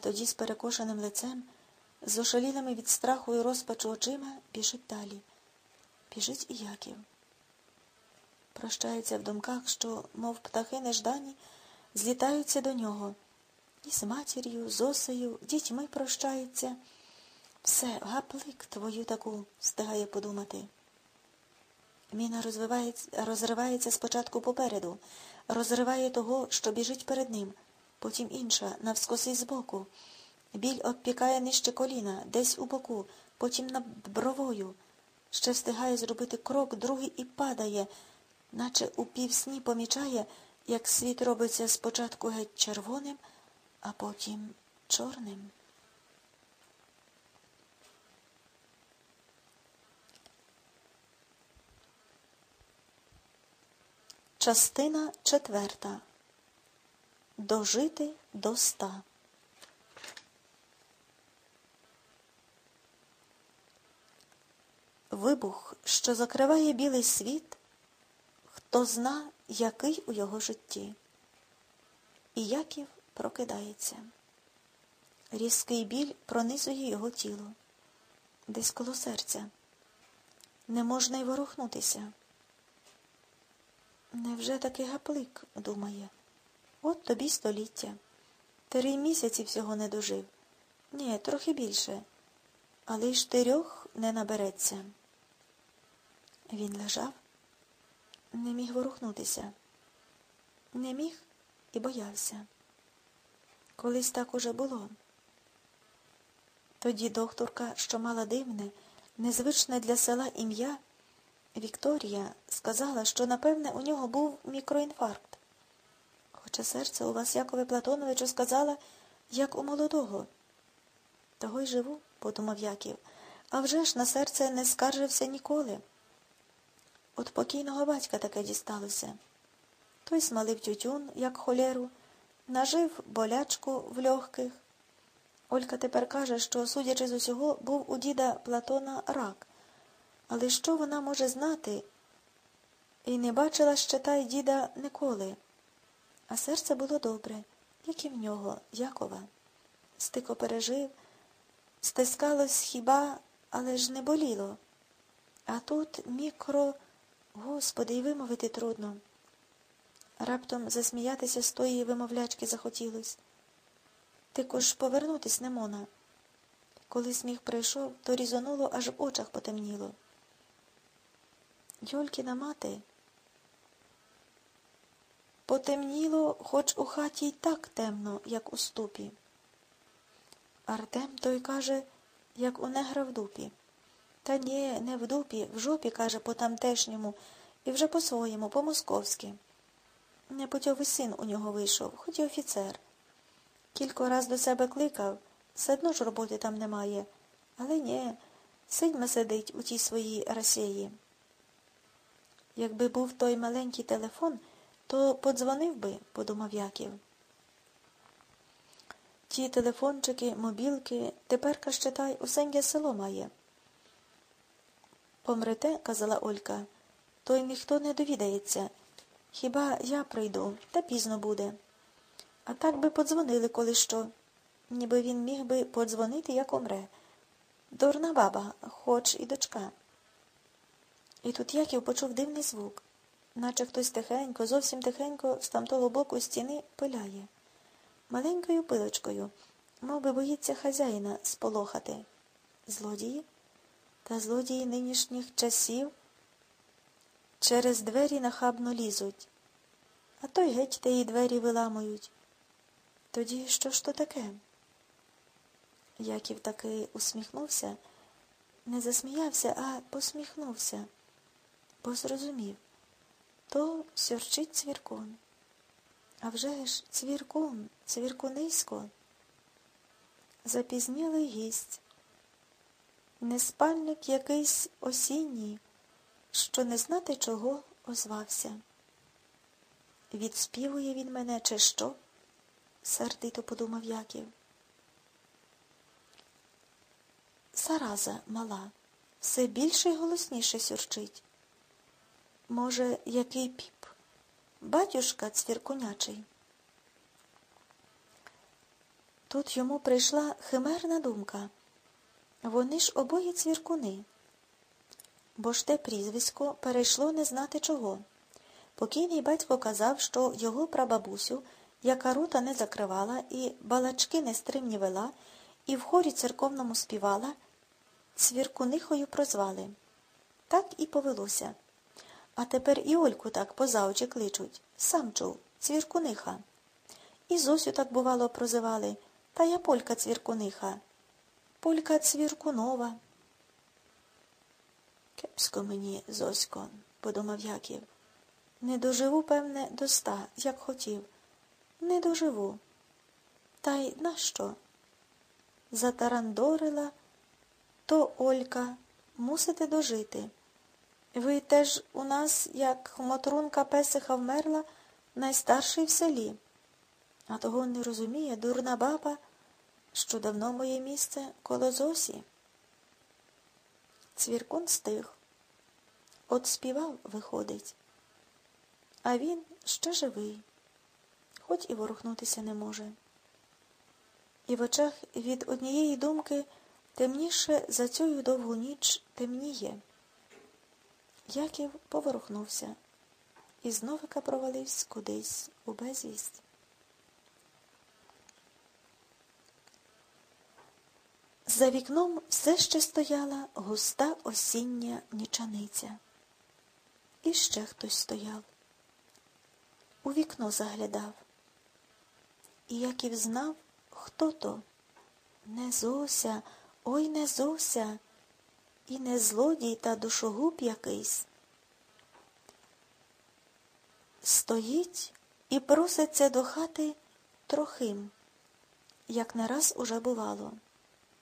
тоді з перекошеним лицем, з ошалілими від страху і розпачу очима, біжить далі. Біжить і Яків. Прощається в думках, що, мов птахи неждані, злітаються до нього. І з матір'ю, з осею, дітьми прощається. Все, гаплик твою таку, встигає подумати. Міна розвивається, розривається спочатку попереду, розриває того, що біжить перед ним, потім інша, навскоси збоку. Біль обпікає нижче коліна, десь у боку, потім над бровою. Ще встигає зробити крок, другий і падає, наче у півсні помічає, як світ робиться спочатку геть червоним, а потім чорним. Частина четверта. Дожити до ста. Вибух, що закриває білий світ, хто зна, який у його житті. І Яків прокидається. Різкий біль пронизує його тіло, десь коло серця. Не можна й ворухнутися. Невже таки гаплик, думає, от тобі століття. Три місяці всього не дожив. Ні, трохи більше, але й штирьох не набереться. Він лежав, не міг ворухнутися, не міг і боявся. Колись так уже було. Тоді докторка, що мала дивне, незвичне для села ім'я, Вікторія сказала, що, напевне, у нього був мікроінфаркт. Хоча серце у вас, Якове Платоновичу, сказала, як у молодого. Того й живу, подумав Яків, а вже ж на серце не скаржився ніколи. От покійного батька таке дісталося. Той смалив тютюн, як холєру, нажив болячку в легких. Олька тепер каже, що, судячи з усього, був у діда Платона рак. Але що вона може знати? І не бачила ще та й діда ніколи. А серце було добре, як і в нього, Якова. Стико пережив, стискалось хіба, але ж не боліло. А тут мікро, господи, й вимовити трудно. Раптом засміятися з тої вимовлячки захотілось. Тико ж повернутись не мона. Коли сміх прийшов, то різонуло, аж в очах потемніло. Йолькіна мати. Потемніло, хоч у хаті й так темно, як у ступі. Артем той каже, як у негра в дупі. Та ні, не в дупі, в жопі, каже, по тамтешньому, і вже по-своєму, по-московськи. Непутьовий син у нього вийшов, хоч і офіцер. Кілько раз до себе кликав, все одно ж роботи там немає. Але ні, сидьма сидить у тій своїй Росії. Якби був той маленький телефон, то подзвонив би, подумав Яків. Ті телефончики, мобілки, теперка щитай, усеньке село має. Помрете, казала Олька, то й ніхто не довідається. Хіба я прийду, та пізно буде. А так би подзвонили коли що. Ніби він міг би подзвонити, як умре. Дурна баба, хоч і дочка. І тут Яків почув дивний звук, наче хтось тихенько, зовсім тихенько з тамтого боку стіни пиляє. Маленькою пилочкою, мов би боїться хазяїна сполохати. Злодії? Та злодії нинішніх часів через двері нахабно лізуть, а той геть тієї двері виламують. Тоді що ж то таке? Яків таки усміхнувся, не засміявся, а посміхнувся, бо зрозумів то сюрчить цвіркун. А вже ж цвіркун, цвіркунисько. Запізнілий гість, неспальник якийсь осінній, що не знати чого озвався. Відспівує він мене, чи що? сердито подумав Яків. Зараза мала, все більше й голосніше сюрчить. Може, який піп? Батюшка цвіркунячий. Тут йому прийшла химерна думка. Вони ж обоє цвіркуни. Бо ж те прізвисько перейшло не знати чого. Покійний батько казав, що його прабабусю, яка рота не закривала і балачки нестримні вела, і в хорі церковному співала, цвіркунихою прозвали. Так і повелося. А тепер і Ольку так поза очі кличуть. Сам чув, цвіркуниха. І Зосю так, бувало, прозивали, та я полька цвіркуниха. Полька цвіркунова. Кепсько мені, Зосько, подумав Яків. Не доживу, певне, до ста, як хотів. Не доживу. Та й нащо? Затарандорила, то Олька, мусите дожити. Ви теж у нас, як мотрунка песиха вмерла, найстарший в селі. А того не розуміє дурна баба, що давно моє місце коло Зосі. Цвіркун стих. От співав, виходить. А він ще живий, хоч і ворухнутися не може. І в очах від однієї думки темніше за цю довгу ніч темніє. Яків поворухнувся і зновика провалився кудись у безвість. За вікном все ще стояла густа осіння нічаниця. І ще хтось стояв. У вікно заглядав. І Яків знав, хто то. Не Зося, ой не Зося, і не злодій та душогуб якийсь. Стоїть і проситься до хати трохим, як не раз уже бувало.